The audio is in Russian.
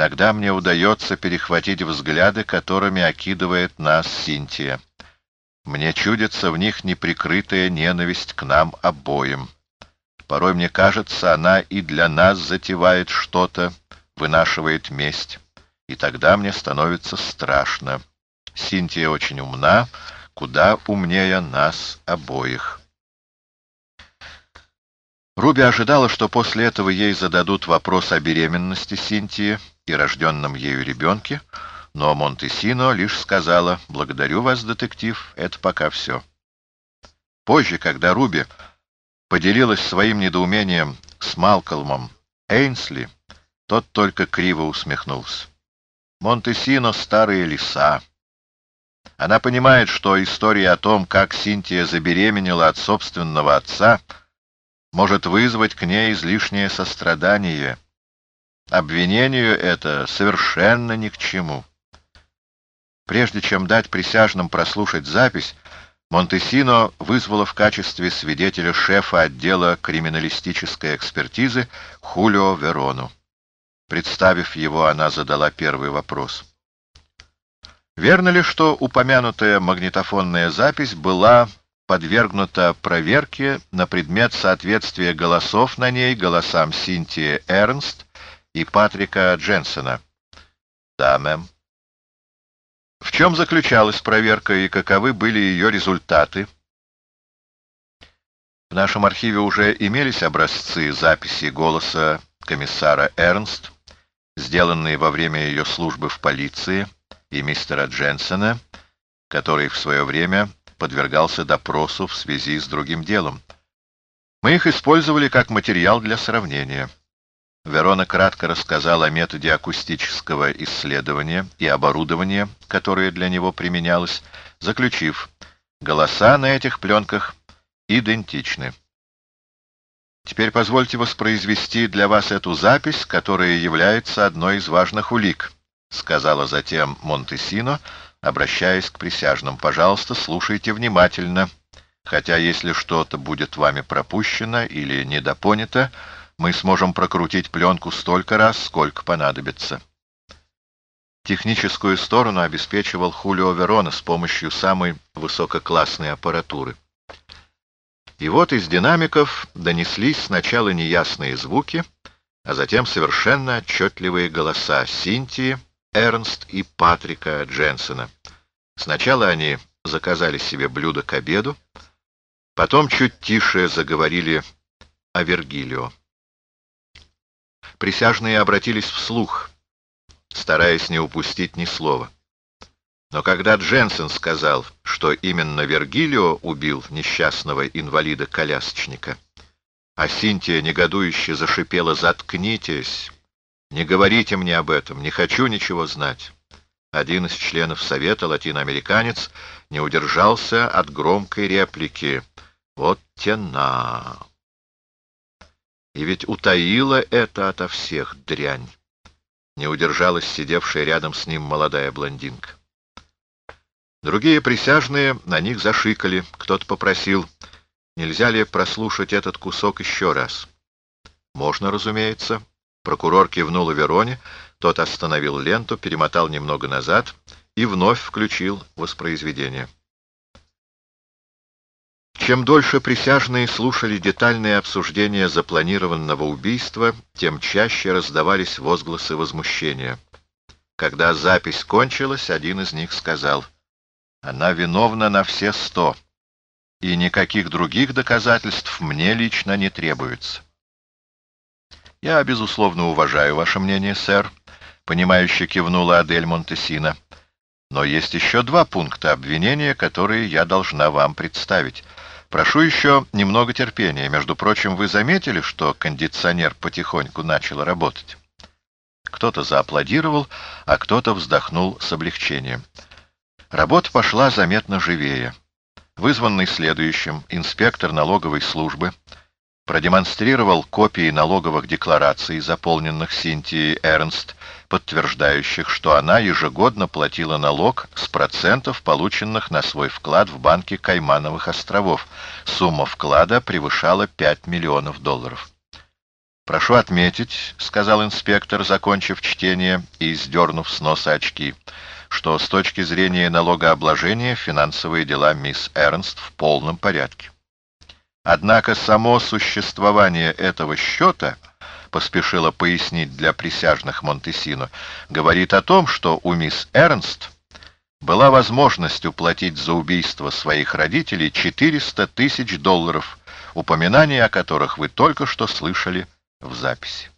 Иногда мне удается перехватить взгляды, которыми окидывает нас Синтия. Мне чудится в них неприкрытая ненависть к нам обоим. Порой мне кажется, она и для нас затевает что-то, вынашивает месть. И тогда мне становится страшно. Синтия очень умна, куда умнее нас обоих. Руби ожидала, что после этого ей зададут вопрос о беременности Синтии и рожденном ею ребенке, но Монтесино лишь сказала «Благодарю вас, детектив, это пока все». Позже, когда Руби поделилась своим недоумением с Малкольмом Эйнсли, тот только криво усмехнулся. Монтесино — старые леса. Она понимает, что история о том, как Синтия забеременела от собственного отца, может вызвать к ней излишнее сострадание. Обвинению это совершенно ни к чему. Прежде чем дать присяжным прослушать запись, Монтесино вызвала в качестве свидетеля шефа отдела криминалистической экспертизы Хулио Верону. Представив его, она задала первый вопрос. Верно ли, что упомянутая магнитофонная запись была подвергнута проверке на предмет соответствия голосов на ней голосам Синтии Эрнст и Патрика Дженсона? Да, мэм. В чем заключалась проверка и каковы были ее результаты? В нашем архиве уже имелись образцы записи голоса комиссара Эрнст, сделанные во время ее службы в полиции, и мистера Дженсона, который в свое время подвергался допросу в связи с другим делом. Мы их использовали как материал для сравнения. Верона кратко рассказал о методе акустического исследования и оборудования, которое для него применялось, заключив, голоса на этих пленках идентичны. Теперь позвольте воспроизвести для вас эту запись, которая является одной из важных улик, сказала затем Монтесино, обращаясь к присяжным. Пожалуйста, слушайте внимательно, хотя если что-то будет вами пропущено или недопонято, мы сможем прокрутить пленку столько раз, сколько понадобится. Техническую сторону обеспечивал Хулио Верона с помощью самой высококлассной аппаратуры. И вот из динамиков донеслись сначала неясные звуки, а затем совершенно отчетливые голоса Синтии, Эрнст и Патрика Дженсена. Сначала они заказали себе блюдо к обеду, потом чуть тише заговорили о Вергилио. Присяжные обратились вслух, стараясь не упустить ни слова. Но когда Дженсен сказал, что именно Вергилио убил несчастного инвалида-колясочника, а Синтия негодующе зашипела «Заткнитесь! Не говорите мне об этом, не хочу ничего знать!» Один из членов Совета, латиноамериканец, не удержался от громкой реплики «Вот тена!» И ведь утаила это ото всех дрянь. Не удержалась сидевшая рядом с ним молодая блондинка. Другие присяжные на них зашикали. Кто-то попросил, нельзя ли прослушать этот кусок еще раз. Можно, разумеется. Прокурор кивнул Вероне, тот остановил ленту, перемотал немного назад и вновь включил воспроизведение. Чем дольше присяжные слушали детальные обсуждения запланированного убийства, тем чаще раздавались возгласы возмущения. Когда запись кончилась, один из них сказал — она виновна на все сто, и никаких других доказательств мне лично не требуется. Я, безусловно, уважаю ваше мнение, сэр, понимающе кивнула Адель Монтесина. Но есть еще два пункта обвинения, которые я должна вам представить. Прошу еще немного терпения. Между прочим, вы заметили, что кондиционер потихоньку начал работать? Кто-то зааплодировал, а кто-то вздохнул с облегчением. Работа пошла заметно живее. Вызванный следующим инспектор налоговой службы продемонстрировал копии налоговых деклараций, заполненных Синтией Эрнст, подтверждающих, что она ежегодно платила налог с процентов, полученных на свой вклад в банке Каймановых островов. Сумма вклада превышала 5 миллионов долларов. «Прошу отметить», — сказал инспектор, закончив чтение и сдернув с носа очки, что с точки зрения налогообложения финансовые дела мисс Эрнст в полном порядке. Однако само существование этого счета, поспешила пояснить для присяжных Монтесино, говорит о том, что у мисс Эрнст была возможность уплатить за убийство своих родителей 400 тысяч долларов, упоминание о которых вы только что слышали в записи.